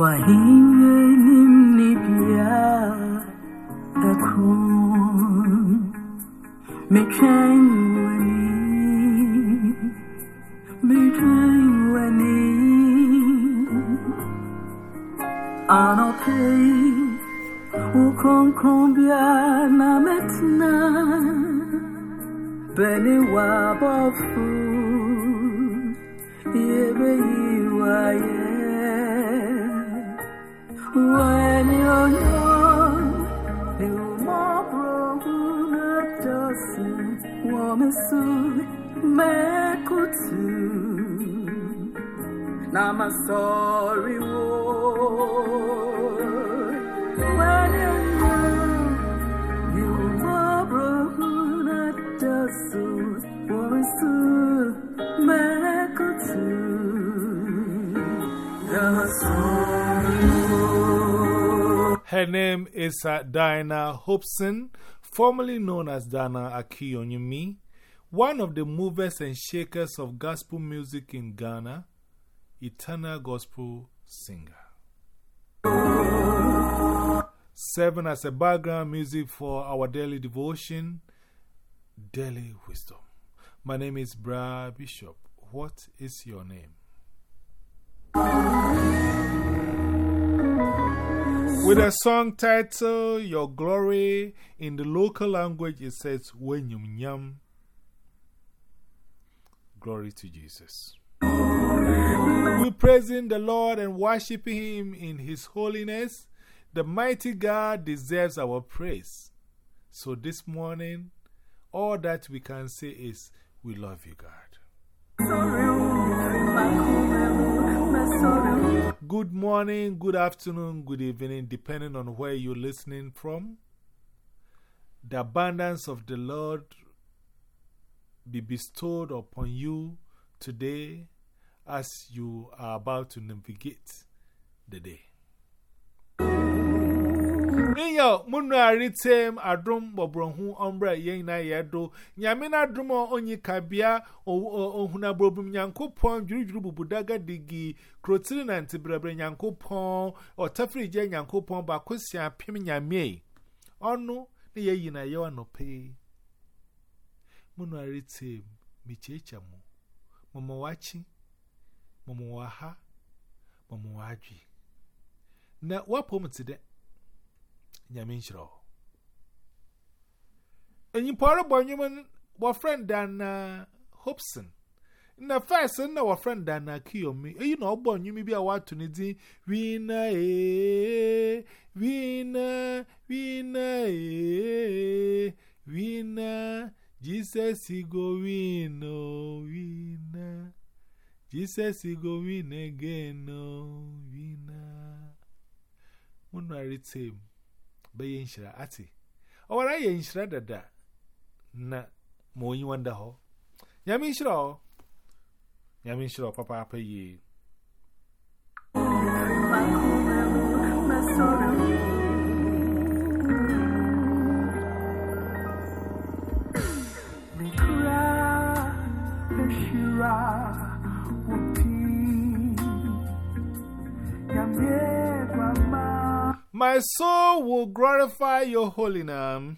kwa hiyo nimlipia takun mekaiwani mekaiwani anopei ukonkombia na metna beni wabofu when you're young, you more broken at dozen, woman soon, mekutu. Now my sorry. When you're young, you more broken at dozen, woman soon, mekutu. Now my sorry. Her name is uh, Diana Hopeson, formerly known as Dana Akiyonyemi, one of the movers and shakers of gospel music in Ghana, eternal gospel singer. Serving as a background music for our daily devotion, Daily Wisdom. My name is Bra Bishop. What is your name? With a song titled Your Glory, in the local language it says, Wenyum Nyam. Glory to Jesus. We're praising the Lord and worshiping Him in His holiness. The mighty God deserves our praise. So this morning, all that we can say is, We love you, God. Good morning, good afternoon, good evening, depending on where you're listening from. The abundance of the Lord be bestowed upon you today as you are about to navigate the day. Niyo munaritem adum bobronhu ombra yena yedo nyame na adum onyika bia ohuna brobum nyankopon dwirudwiru bubudaga digi. Krotiri na ntibrabre nyankopon otafrije nyankopon ba kwisia pim nyame onu ne yeyina ye wanope munaritem michechamu momowachi momowaha momowaji na wapomtide Nyaminshiro. And you pour nyo man wa friend than uh, Hobson. Na first, na wa friend than a Kiyomi. You know, born nyo mi be a what to need winner, eh, winner, winner, eh, winner. Jesus, he go win, oh, winner. Jesus, he go win again, oh, winner. One married bɛyɛ nhyira ate. Ɔwara yɛ nhyira dada na ma onyi wanda hɔ. Nyame nhyira hɔ. Nyame nhyira hɔ papaapa yie. Cry. My soul will glorify your holy name.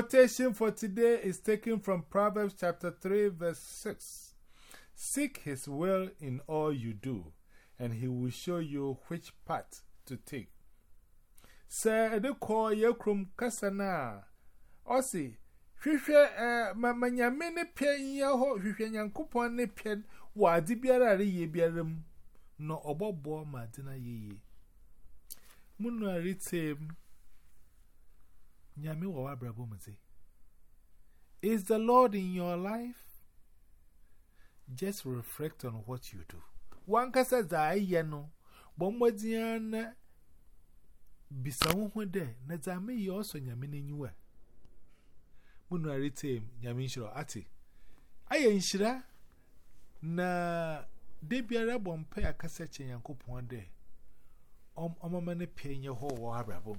Quotation for today is taken from Proverbs chapter 3, verse 6. Seek his will in all you do, and he will show you which path to take. Sir, the call kasana. Osi, hwehwe mamanyame ne pen ye ho hwehwe nyankopon ne pen wa ade biara re ye biara mu no ma dina ye. Munu aritem Is the Lord in your life? Just reflect on what you do. One can say, I yano, Bombadiana Bisawu de, Nazame, you also yamin in you. Munarite, Yaminshiro Ati. I ain't shira na debiara bompe akasache yankopon de. Om omamane penye ho wo abrabom.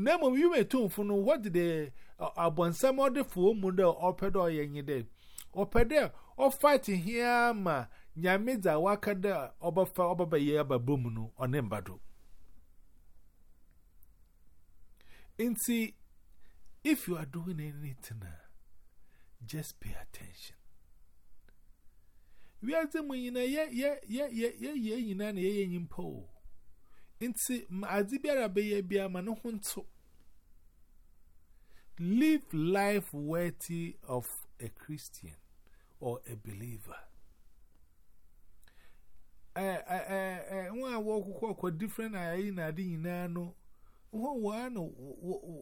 Na mo wi me tumfu no what the abonsam odefo mu de opedo yenye de. Opede o fight here ma nyame za waka da obafa obaba ye ababom no onembado. Inti if you are doing anything just pay attention. We are the yina ye ye ye ye ye ye yina na ye po. Inti azibiara be ye bia ma no hunto. Live life worthy of a Christian or a believer. Eh eh eh eh one walk kwa different ayi na adi yina no. Wo wa no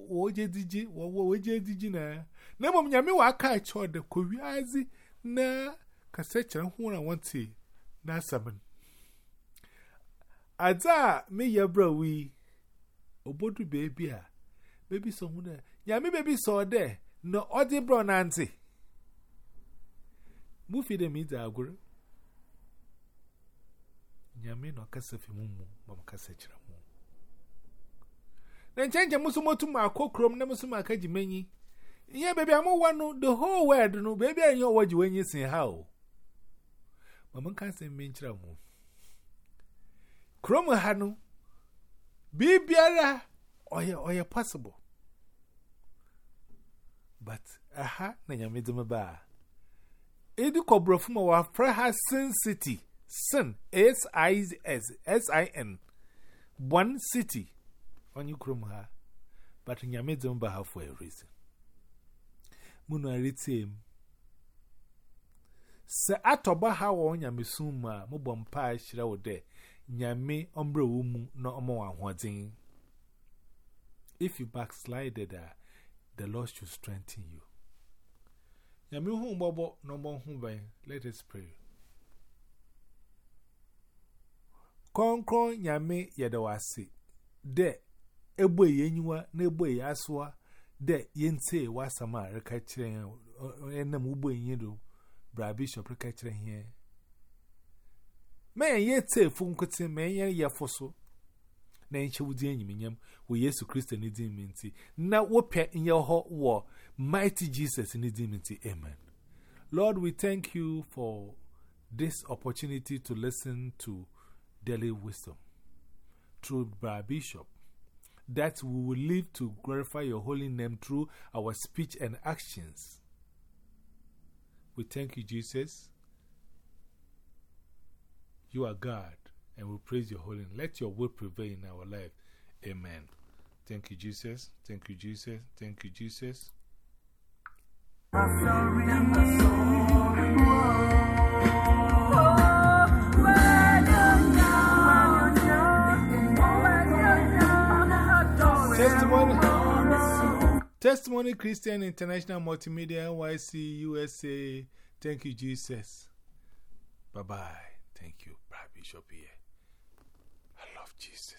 wo je diji wo wo je diji na. Na mom nyame wa aka cho na kasechere hu na wanti na saban Aza me yebra wi obodu baby a baby so hu na nyame baby so de no odi bro na anti mu fi de mi da aguru nyame no kasafi mu mu mam kasechere mu. Na nchenje musu motu ma akokrom na musu ma kaji manyi Ihe baby amu wanu the whole world no baby anyo waji wenyi sin o. Mama kan se menchira mu Chrome Hanu Bibiara or your possible. But aha, Nanyamidum Ba. Educo Brofuma wa Praha Sin City. Sin S I S S I N. One city on you Chrome Ha. But Nyamidum Ba for a reason. Muna retain. Sir Atoba Hawa Nyamisuma, Mubom Pai Shira Ode. Nyame ombre wo mu na omo wa hodin If you backslided uh, the Lord should strengthen you. Nyame hu bobo no bon hu ban let us pray. Konkron nyame yedawase de ebo yenyiwa na ebo yaswa de yense wasama reka kire enam ubo enyedo bra bishop reka kire here me yete fu nkote me ye yefoso na enche wudi enyiminyam wo Yesu Kristo ni din minti na wo pe nye ho wo mighty Jesus ni din minti amen Lord we thank you for this opportunity to listen to daily wisdom through Bra Bishop that we will live to glorify your holy name through our speech and actions. We thank you, Jesus. You are God, and we praise your holy name. Let your will prevail in our life. Amen. Thank you, Jesus. Thank you, Jesus. Thank you, Jesus. Testimony, Testimony Christian International Multimedia NYC USA. Thank you, Jesus. Bye bye. Bra Bishop here. I love Jesus.